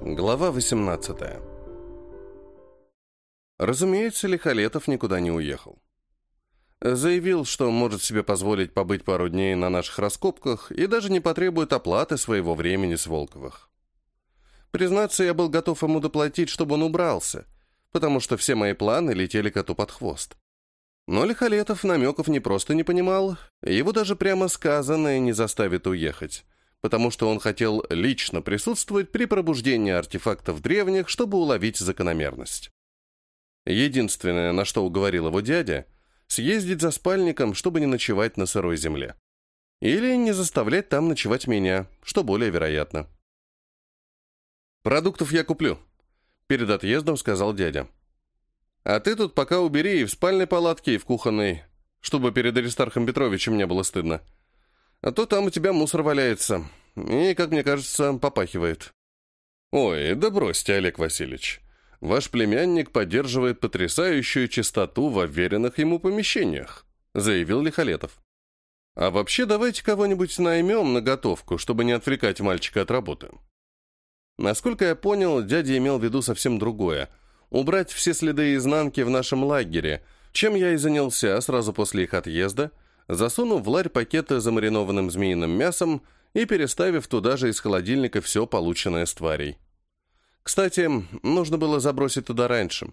Глава 18 Разумеется, Лихолетов никуда не уехал. Заявил, что может себе позволить побыть пару дней на наших раскопках и даже не потребует оплаты своего времени с Волковых. Признаться, я был готов ему доплатить, чтобы он убрался, потому что все мои планы летели коту под хвост. Но Лихолетов намеков не просто не понимал, его даже прямо сказанное не заставит уехать потому что он хотел лично присутствовать при пробуждении артефактов древних, чтобы уловить закономерность. Единственное, на что уговорил его дядя, съездить за спальником, чтобы не ночевать на сырой земле. Или не заставлять там ночевать меня, что более вероятно. «Продуктов я куплю», — перед отъездом сказал дядя. «А ты тут пока убери и в спальной палатке, и в кухонной, чтобы перед Аристархом Петровичем не было стыдно». А то там у тебя мусор валяется. И, как мне кажется, попахивает. Ой, да бросьте, Олег Васильевич. Ваш племянник поддерживает потрясающую чистоту в уверенных ему помещениях, заявил Лихолетов. А вообще давайте кого-нибудь наймем на готовку, чтобы не отвлекать мальчика от работы. Насколько я понял, дядя имел в виду совсем другое. Убрать все следы изнанки в нашем лагере, чем я и занялся сразу после их отъезда – засунув в ларь пакеты замаринованным змеиным мясом и переставив туда же из холодильника все полученное с тварей. Кстати, нужно было забросить туда раньше.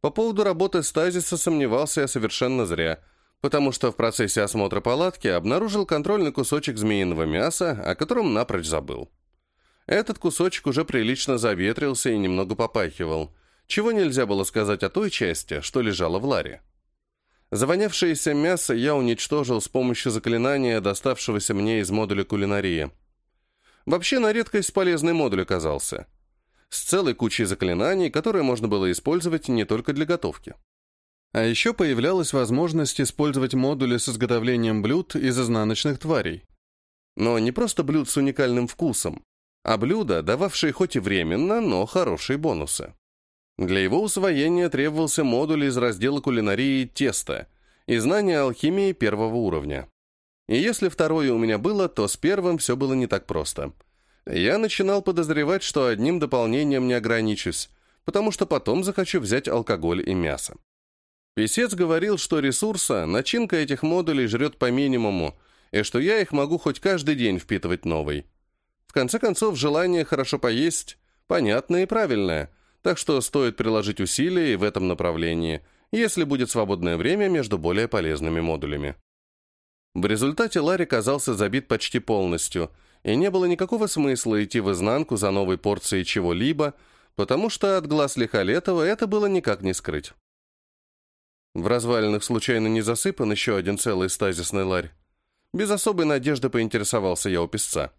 По поводу работы стазиса сомневался я совершенно зря, потому что в процессе осмотра палатки обнаружил контрольный кусочек змеиного мяса, о котором напрочь забыл. Этот кусочек уже прилично заветрился и немного попахивал, чего нельзя было сказать о той части, что лежала в ларе. Завонявшееся мясо я уничтожил с помощью заклинания, доставшегося мне из модуля кулинарии. Вообще, на редкость полезный модуль оказался. С целой кучей заклинаний, которые можно было использовать не только для готовки. А еще появлялась возможность использовать модули с изготовлением блюд из изнаночных тварей. Но не просто блюд с уникальным вкусом, а блюда, дававшие хоть и временно, но хорошие бонусы. Для его усвоения требовался модуль из раздела кулинарии «Тесто» и знания алхимии первого уровня. И если второе у меня было, то с первым все было не так просто. Я начинал подозревать, что одним дополнением не ограничусь, потому что потом захочу взять алкоголь и мясо. Песец говорил, что ресурса, начинка этих модулей жрет по минимуму, и что я их могу хоть каждый день впитывать новый. В конце концов, желание хорошо поесть – понятное и правильное – так что стоит приложить усилия в этом направлении, если будет свободное время между более полезными модулями. В результате Ларри казался забит почти полностью, и не было никакого смысла идти в изнанку за новой порцией чего-либо, потому что от глаз Лихолетова это было никак не скрыть. В развалинах случайно не засыпан еще один целый стазисный ларь. Без особой надежды поинтересовался я у песца.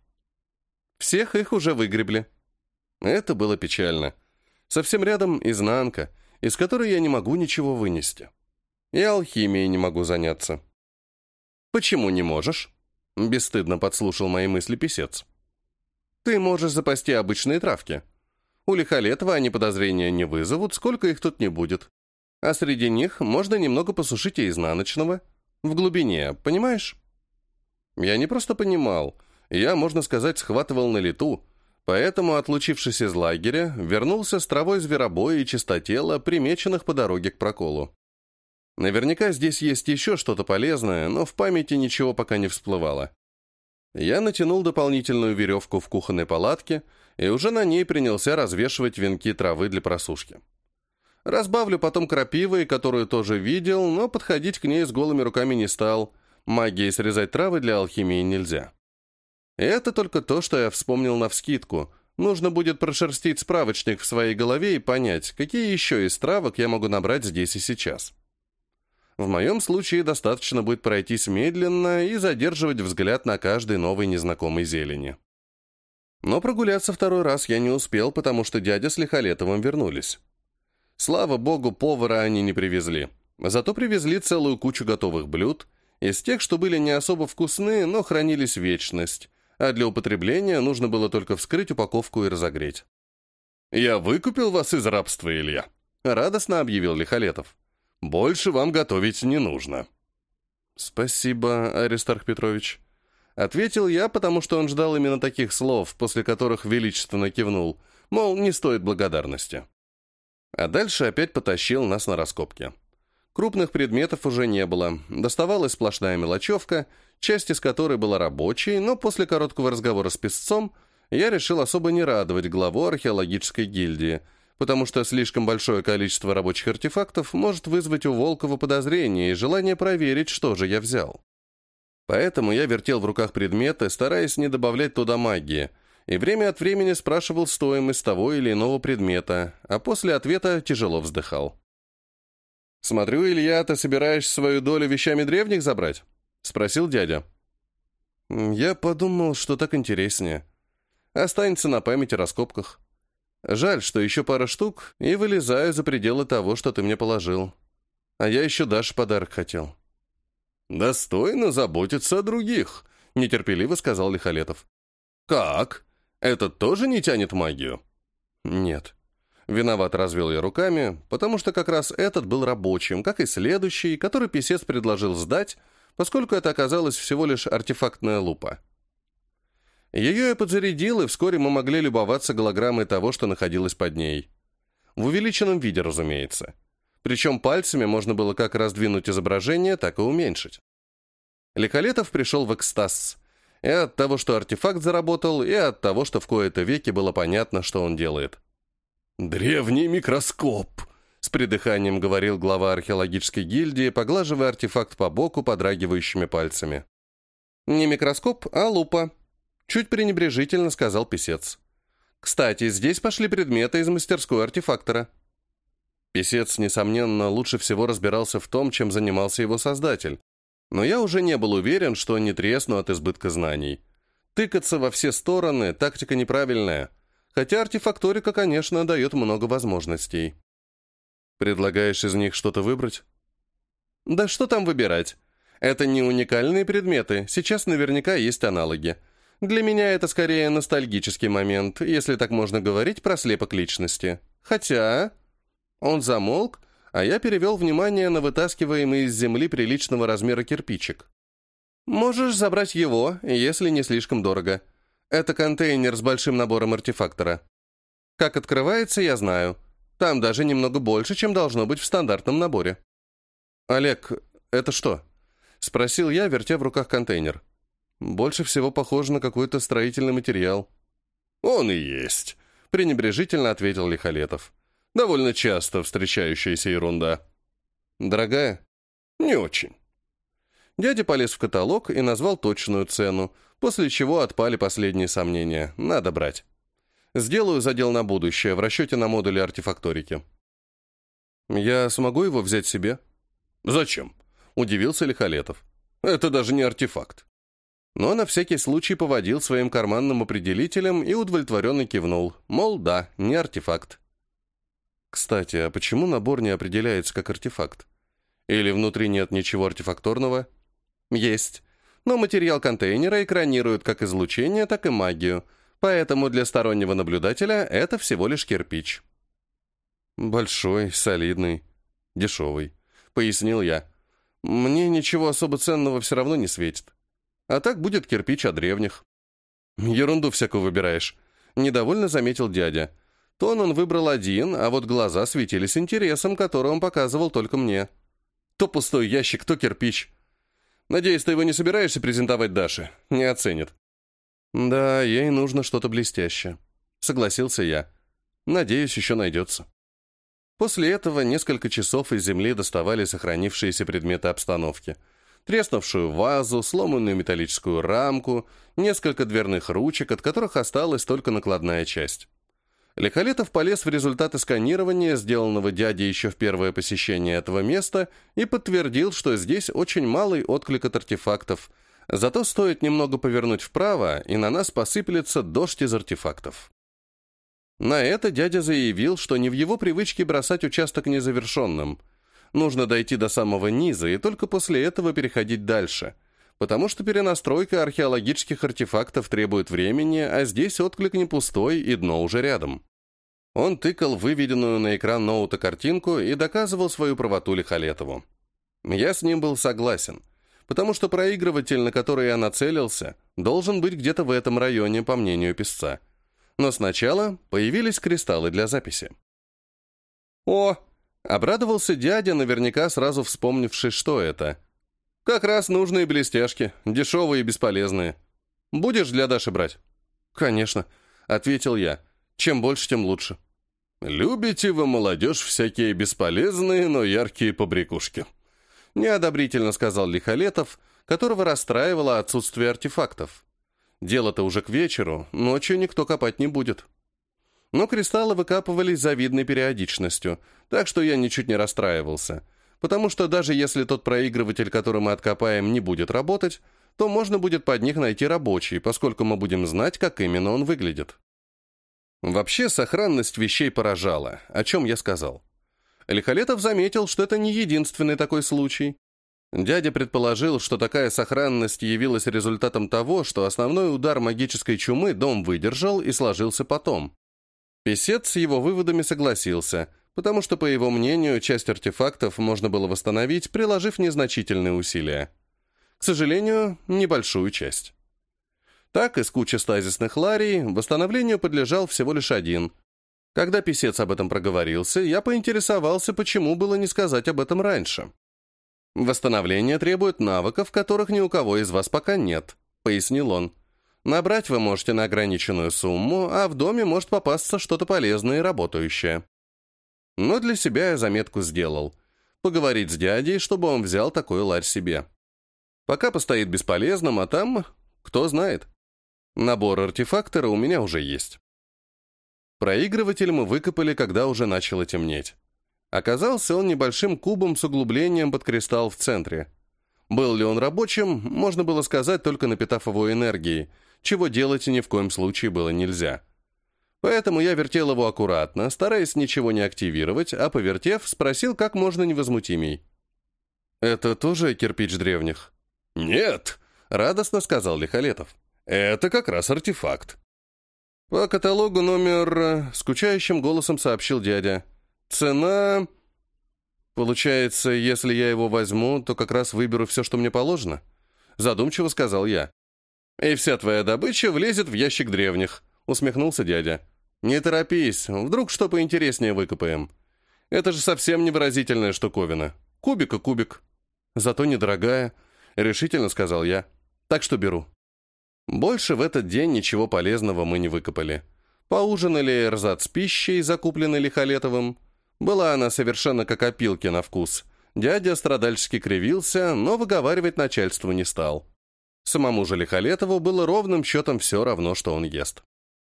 Всех их уже выгребли. Это было печально. Совсем рядом изнанка, из которой я не могу ничего вынести. И алхимией не могу заняться. «Почему не можешь?» — бесстыдно подслушал мои мысли писец. «Ты можешь запасти обычные травки. У Лихолетова они подозрения не вызовут, сколько их тут не будет. А среди них можно немного посушить и изнаночного. В глубине, понимаешь?» Я не просто понимал, я, можно сказать, схватывал на лету, Поэтому, отлучившись из лагеря, вернулся с травой зверобоя и чистотела, примеченных по дороге к проколу. Наверняка здесь есть еще что-то полезное, но в памяти ничего пока не всплывало. Я натянул дополнительную веревку в кухонной палатке и уже на ней принялся развешивать венки травы для просушки. Разбавлю потом крапивой, которую тоже видел, но подходить к ней с голыми руками не стал. Магией срезать травы для алхимии нельзя. Это только то, что я вспомнил навскидку. Нужно будет прошерстить справочник в своей голове и понять, какие еще из травок я могу набрать здесь и сейчас. В моем случае достаточно будет пройтись медленно и задерживать взгляд на каждой новой незнакомой зелени. Но прогуляться второй раз я не успел, потому что дядя с Лихолетовым вернулись. Слава богу, повара они не привезли. Зато привезли целую кучу готовых блюд, из тех, что были не особо вкусные, но хранились вечность, а для употребления нужно было только вскрыть упаковку и разогреть. «Я выкупил вас из рабства, Илья», — радостно объявил Лихолетов. «Больше вам готовить не нужно». «Спасибо, Аристарх Петрович», — ответил я, потому что он ждал именно таких слов, после которых величественно кивнул, Мол, не стоит благодарности. А дальше опять потащил нас на раскопки. Крупных предметов уже не было. Доставалась сплошная мелочевка, часть из которой была рабочей, но после короткого разговора с песцом я решил особо не радовать главу археологической гильдии, потому что слишком большое количество рабочих артефактов может вызвать у Волкова подозрение и желание проверить, что же я взял. Поэтому я вертел в руках предметы, стараясь не добавлять туда магии, и время от времени спрашивал стоимость того или иного предмета, а после ответа тяжело вздыхал. «Смотрю, Илья, ты собираешься свою долю вещами древних забрать?» — спросил дядя. «Я подумал, что так интереснее. Останется на память о раскопках. Жаль, что еще пара штук, и вылезаю за пределы того, что ты мне положил. А я еще Даше подарок хотел». «Достойно заботиться о других», — нетерпеливо сказал Лихолетов. «Как? Этот тоже не тянет магию?» «Нет». Виноват развел я руками, потому что как раз этот был рабочим, как и следующий, который писец предложил сдать, поскольку это оказалось всего лишь артефактная лупа. Ее я подзарядил, и вскоре мы могли любоваться голограммой того, что находилось под ней. В увеличенном виде, разумеется. Причем пальцами можно было как раздвинуть изображение, так и уменьшить. Ликолетов пришел в экстаз. И от того, что артефакт заработал, и от того, что в кои-то веки было понятно, что он делает. «Древний микроскоп!» — с придыханием говорил глава археологической гильдии, поглаживая артефакт по боку подрагивающими пальцами. «Не микроскоп, а лупа», — чуть пренебрежительно сказал писец. «Кстати, здесь пошли предметы из мастерской артефактора». Писец, несомненно, лучше всего разбирался в том, чем занимался его создатель. Но я уже не был уверен, что не тресну от избытка знаний. Тыкаться во все стороны – тактика неправильная – Хотя артефакторика, конечно, дает много возможностей. Предлагаешь из них что-то выбрать? Да что там выбирать? Это не уникальные предметы, сейчас наверняка есть аналоги. Для меня это скорее ностальгический момент, если так можно говорить про слепок личности. Хотя... Он замолк, а я перевел внимание на вытаскиваемый из земли приличного размера кирпичик. Можешь забрать его, если не слишком дорого. Это контейнер с большим набором артефактора. Как открывается, я знаю. Там даже немного больше, чем должно быть в стандартном наборе. «Олег, это что?» — спросил я, вертя в руках контейнер. «Больше всего похоже на какой-то строительный материал». «Он и есть», — пренебрежительно ответил Лихолетов. «Довольно часто встречающаяся ерунда». «Дорогая?» «Не очень». Дядя полез в каталог и назвал точную цену, после чего отпали последние сомнения. Надо брать. Сделаю задел на будущее, в расчете на модули артефакторики. Я смогу его взять себе? Зачем? Удивился Лихолетов. Это даже не артефакт. Но на всякий случай поводил своим карманным определителем и удовлетворенно кивнул. Мол, да, не артефакт. Кстати, а почему набор не определяется как артефакт? Или внутри нет ничего артефакторного? Есть но материал контейнера экранирует как излучение, так и магию, поэтому для стороннего наблюдателя это всего лишь кирпич. «Большой, солидный, дешевый», — пояснил я. «Мне ничего особо ценного все равно не светит. А так будет кирпич от древних». «Ерунду всякую выбираешь», — недовольно заметил дядя. Тон он выбрал один, а вот глаза светились интересом, который он показывал только мне. То пустой ящик, то кирпич. Надеюсь, ты его не собираешься презентовать Даше? Не оценит». «Да, ей нужно что-то блестящее», — согласился я. «Надеюсь, еще найдется». После этого несколько часов из земли доставали сохранившиеся предметы обстановки. Треснувшую вазу, сломанную металлическую рамку, несколько дверных ручек, от которых осталась только накладная часть. Лихолетов полез в результаты сканирования, сделанного дядей еще в первое посещение этого места, и подтвердил, что здесь очень малый отклик от артефактов. Зато стоит немного повернуть вправо, и на нас посыплется дождь из артефактов. На это дядя заявил, что не в его привычке бросать участок незавершенным. Нужно дойти до самого низа и только после этого переходить дальше, потому что перенастройка археологических артефактов требует времени, а здесь отклик не пустой и дно уже рядом. Он тыкал выведенную на экран ноута картинку и доказывал свою правоту Лихолетову. Я с ним был согласен, потому что проигрыватель, на который я нацелился, должен быть где-то в этом районе, по мнению писца. Но сначала появились кристаллы для записи. «О!» — обрадовался дядя, наверняка сразу вспомнивший, что это. «Как раз нужные блестяшки, дешевые и бесполезные. Будешь для Даши брать?» «Конечно», — ответил я. «Чем больше, тем лучше». «Любите вы, молодежь, всякие бесполезные, но яркие побрякушки», — неодобрительно сказал Лихолетов, которого расстраивало отсутствие артефактов. Дело-то уже к вечеру, ночью никто копать не будет. Но кристаллы выкапывались завидной периодичностью, так что я ничуть не расстраивался, потому что даже если тот проигрыватель, который мы откопаем, не будет работать, то можно будет под них найти рабочий, поскольку мы будем знать, как именно он выглядит. Вообще, сохранность вещей поражала, о чем я сказал. Лихолетов заметил, что это не единственный такой случай. Дядя предположил, что такая сохранность явилась результатом того, что основной удар магической чумы дом выдержал и сложился потом. Песец с его выводами согласился, потому что, по его мнению, часть артефактов можно было восстановить, приложив незначительные усилия. К сожалению, небольшую часть. Так, из кучи стазисных ларий восстановлению подлежал всего лишь один. Когда писец об этом проговорился, я поинтересовался, почему было не сказать об этом раньше. «Восстановление требует навыков, которых ни у кого из вас пока нет», — пояснил он. «Набрать вы можете на ограниченную сумму, а в доме может попасться что-то полезное и работающее». Но для себя я заметку сделал. Поговорить с дядей, чтобы он взял такой ларь себе. Пока постоит бесполезным, а там, кто знает. Набор артефактора у меня уже есть. Проигрыватель мы выкопали, когда уже начало темнеть. Оказался он небольшим кубом с углублением под кристалл в центре. Был ли он рабочим, можно было сказать, только напитав его энергией, чего делать ни в коем случае было нельзя. Поэтому я вертел его аккуратно, стараясь ничего не активировать, а повертев, спросил как можно невозмутимей. «Это тоже кирпич древних?» «Нет», — радостно сказал Лихолетов. Это как раз артефакт. По каталогу номер... Скучающим голосом сообщил дядя. Цена... Получается, если я его возьму, то как раз выберу все, что мне положено? Задумчиво сказал я. И вся твоя добыча влезет в ящик древних, усмехнулся дядя. Не торопись, вдруг что поинтереснее выкопаем. Это же совсем невыразительная штуковина. Кубик и кубик. Зато недорогая, решительно сказал я. Так что беру. Больше в этот день ничего полезного мы не выкопали. Поужинали эрзац пищей, закупленной Лихолетовым. Была она совершенно как опилки на вкус. Дядя страдальчески кривился, но выговаривать начальству не стал. Самому же Лихолетову было ровным счетом все равно, что он ест.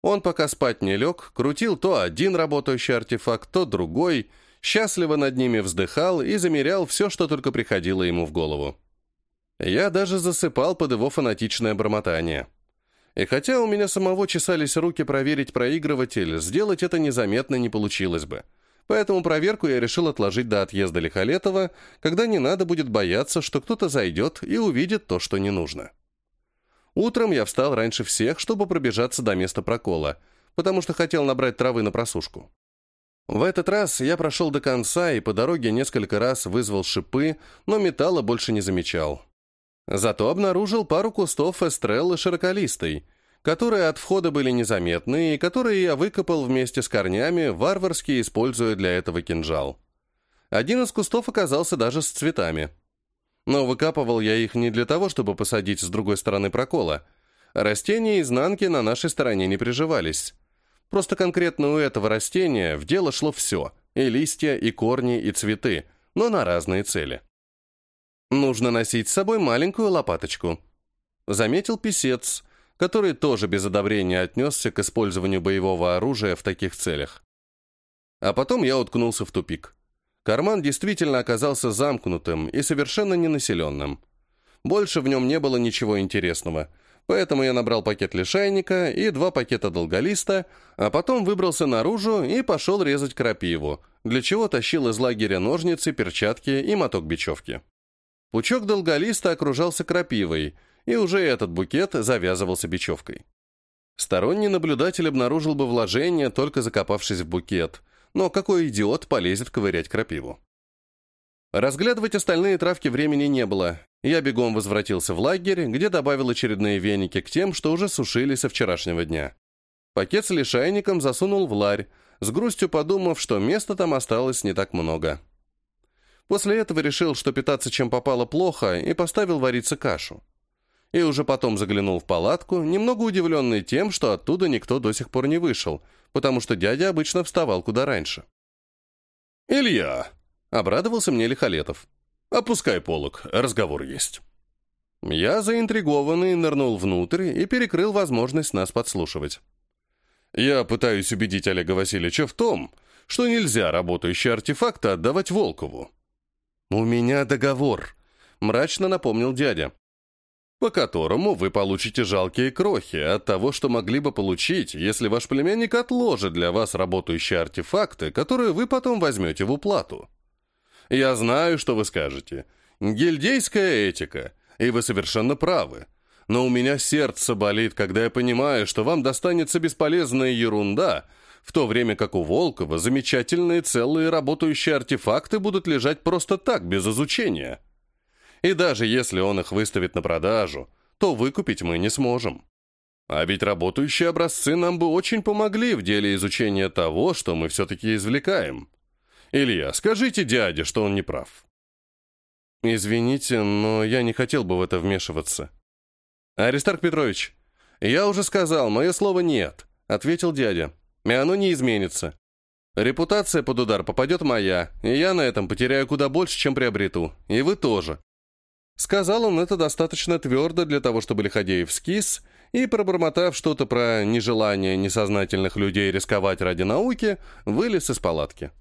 Он пока спать не лег, крутил то один работающий артефакт, то другой, счастливо над ними вздыхал и замерял все, что только приходило ему в голову. Я даже засыпал под его фанатичное бормотание. И хотя у меня самого чесались руки проверить проигрыватель, сделать это незаметно не получилось бы. Поэтому проверку я решил отложить до отъезда Лихолетова, когда не надо будет бояться, что кто-то зайдет и увидит то, что не нужно. Утром я встал раньше всех, чтобы пробежаться до места прокола, потому что хотел набрать травы на просушку. В этот раз я прошел до конца и по дороге несколько раз вызвал шипы, но металла больше не замечал. Зато обнаружил пару кустов эстреллы широколистой, которые от входа были незаметны и которые я выкопал вместе с корнями, варварски используя для этого кинжал. Один из кустов оказался даже с цветами. Но выкапывал я их не для того, чтобы посадить с другой стороны прокола. Растения изнанки на нашей стороне не приживались. Просто конкретно у этого растения в дело шло все – и листья, и корни, и цветы, но на разные цели. Нужно носить с собой маленькую лопаточку. Заметил писец, который тоже без одобрения отнесся к использованию боевого оружия в таких целях. А потом я уткнулся в тупик. Карман действительно оказался замкнутым и совершенно ненаселенным. Больше в нем не было ничего интересного, поэтому я набрал пакет лишайника и два пакета долголиста, а потом выбрался наружу и пошел резать крапиву, для чего тащил из лагеря ножницы, перчатки и моток бечевки. Пучок долголиста окружался крапивой, и уже этот букет завязывался бечевкой. Сторонний наблюдатель обнаружил бы вложение, только закопавшись в букет, но какой идиот полезет ковырять крапиву? Разглядывать остальные травки времени не было. Я бегом возвратился в лагерь, где добавил очередные веники к тем, что уже сушили со вчерашнего дня. Пакет с лишайником засунул в ларь, с грустью подумав, что места там осталось не так много. После этого решил, что питаться чем попало плохо, и поставил вариться кашу. И уже потом заглянул в палатку, немного удивленный тем, что оттуда никто до сих пор не вышел, потому что дядя обычно вставал куда раньше. «Илья!» — обрадовался мне Лихолетов. «Опускай полок, разговор есть». Я, заинтригованный, нырнул внутрь и перекрыл возможность нас подслушивать. Я пытаюсь убедить Олега Васильевича в том, что нельзя работающие артефакты отдавать Волкову. «У меня договор», — мрачно напомнил дядя, «по которому вы получите жалкие крохи от того, что могли бы получить, если ваш племянник отложит для вас работающие артефакты, которые вы потом возьмете в уплату. Я знаю, что вы скажете. Гильдейская этика, и вы совершенно правы но у меня сердце болит, когда я понимаю, что вам достанется бесполезная ерунда, в то время как у Волкова замечательные целые работающие артефакты будут лежать просто так, без изучения. И даже если он их выставит на продажу, то выкупить мы не сможем. А ведь работающие образцы нам бы очень помогли в деле изучения того, что мы все-таки извлекаем. Илья, скажите дяде, что он не прав. Извините, но я не хотел бы в это вмешиваться. «Аристарх Петрович, я уже сказал, мое слово нет», — ответил дядя. «И оно не изменится. Репутация под удар попадет моя, и я на этом потеряю куда больше, чем приобрету. И вы тоже». Сказал он это достаточно твердо для того, чтобы Лиходеев скис, и, пробормотав что-то про нежелание несознательных людей рисковать ради науки, вылез из палатки.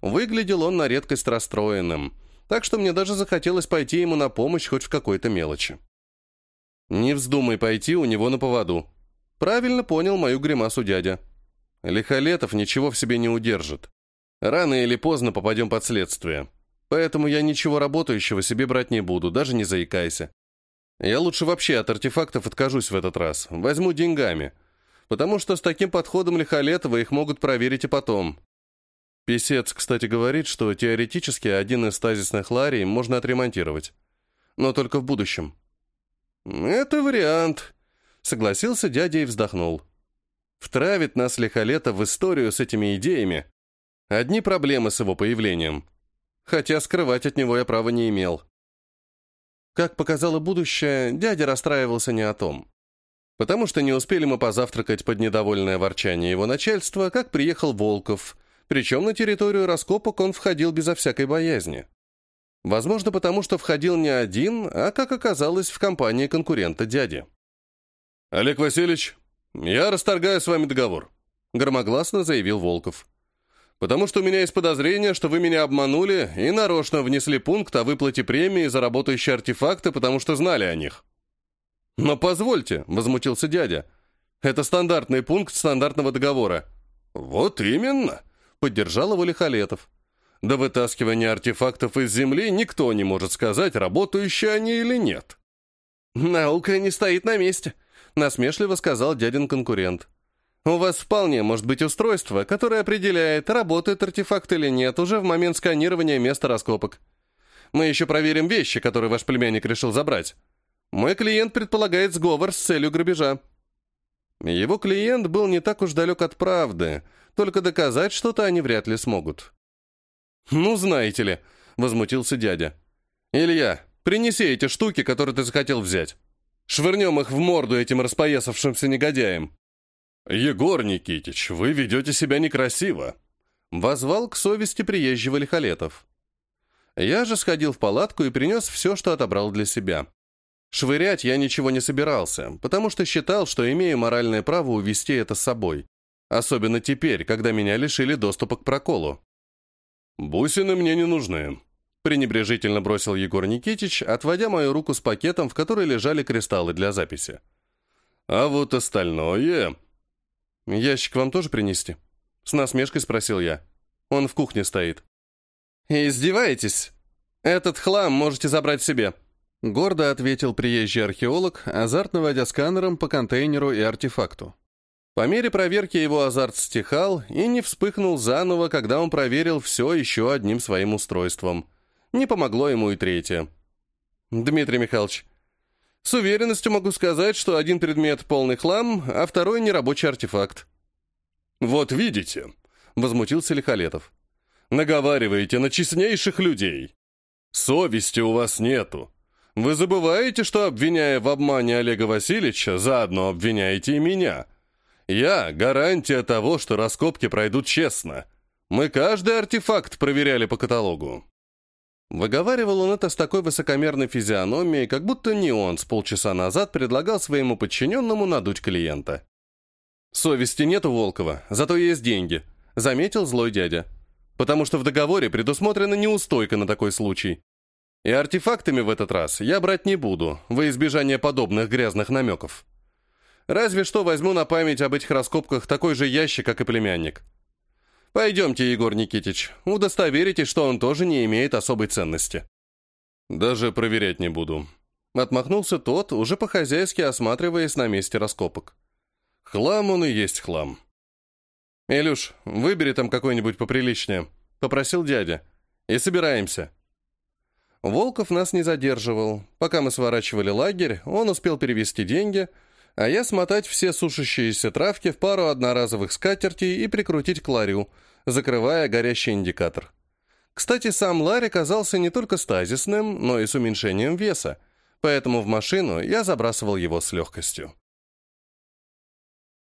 Выглядел он на редкость расстроенным, так что мне даже захотелось пойти ему на помощь хоть в какой-то мелочи. Не вздумай пойти у него на поводу. Правильно понял мою гримасу дядя. Лихолетов ничего в себе не удержит. Рано или поздно попадем под следствие. Поэтому я ничего работающего себе брать не буду, даже не заикайся. Я лучше вообще от артефактов откажусь в этот раз. Возьму деньгами. Потому что с таким подходом Лихолетова их могут проверить и потом. Песец, кстати, говорит, что теоретически один из стазисных ларий можно отремонтировать. Но только в будущем. «Это вариант», — согласился дядя и вздохнул. «Втравит нас лихолета в историю с этими идеями. Одни проблемы с его появлением. Хотя скрывать от него я права не имел». Как показало будущее, дядя расстраивался не о том. Потому что не успели мы позавтракать под недовольное ворчание его начальства, как приехал Волков, причем на территорию раскопок он входил безо всякой боязни. Возможно, потому что входил не один, а, как оказалось, в компании конкурента дяди. «Олег Васильевич, я расторгаю с вами договор», — громогласно заявил Волков. «Потому что у меня есть подозрение, что вы меня обманули и нарочно внесли пункт о выплате премии за работающие артефакты, потому что знали о них». «Но позвольте», — возмутился дядя, — «это стандартный пункт стандартного договора». «Вот именно», — поддержал его Лихолетов. До вытаскивания артефактов из Земли никто не может сказать, работающие они или нет. «Наука не стоит на месте», — насмешливо сказал дядин конкурент. «У вас вполне может быть устройство, которое определяет, работает артефакт или нет, уже в момент сканирования места раскопок. Мы еще проверим вещи, которые ваш племянник решил забрать. Мой клиент предполагает сговор с целью грабежа». Его клиент был не так уж далек от правды, только доказать что-то они вряд ли смогут. «Ну, знаете ли», — возмутился дядя. «Илья, принеси эти штуки, которые ты захотел взять. Швырнем их в морду этим распоясавшимся негодяям». «Егор Никитич, вы ведете себя некрасиво», — возвал к совести приезжего Лихолетов. Я же сходил в палатку и принес все, что отобрал для себя. Швырять я ничего не собирался, потому что считал, что имею моральное право увести это с собой. Особенно теперь, когда меня лишили доступа к проколу. «Бусины мне не нужны», — пренебрежительно бросил Егор Никитич, отводя мою руку с пакетом, в которой лежали кристаллы для записи. «А вот остальное...» «Ящик вам тоже принести?» — с насмешкой спросил я. «Он в кухне стоит». «Издеваетесь? Этот хлам можете забрать себе», — гордо ответил приезжий археолог, азартно водя сканером по контейнеру и артефакту. По мере проверки его азарт стихал и не вспыхнул заново, когда он проверил все еще одним своим устройством. Не помогло ему и третье. «Дмитрий Михайлович, С уверенностью могу сказать, что один предмет — полный хлам, а второй — нерабочий артефакт. «Вот видите», — возмутился Лихолетов. «Наговариваете на честнейших людей. Совести у вас нету. Вы забываете, что, обвиняя в обмане Олега Васильевича, заодно обвиняете и меня. Я — гарантия того, что раскопки пройдут честно. Мы каждый артефакт проверяли по каталогу». Выговаривал он это с такой высокомерной физиономией, как будто не он с полчаса назад предлагал своему подчиненному надуть клиента. «Совести нет у Волкова, зато есть деньги», — заметил злой дядя. «Потому что в договоре предусмотрена неустойка на такой случай. И артефактами в этот раз я брать не буду, во избежание подобных грязных намеков. Разве что возьму на память об этих раскопках такой же ящик, как и племянник. Пойдемте, Егор Никитич, удостоверитесь, что он тоже не имеет особой ценности». «Даже проверять не буду», — отмахнулся тот, уже по-хозяйски осматриваясь на месте раскопок. «Хлам он и есть хлам». «Илюш, выбери там какой-нибудь поприличнее», — попросил дядя. «И собираемся». Волков нас не задерживал. Пока мы сворачивали лагерь, он успел перевести деньги — а я смотать все сушащиеся травки в пару одноразовых скатертей и прикрутить к ларю, закрывая горящий индикатор. Кстати, сам ларь оказался не только стазисным, но и с уменьшением веса, поэтому в машину я забрасывал его с легкостью.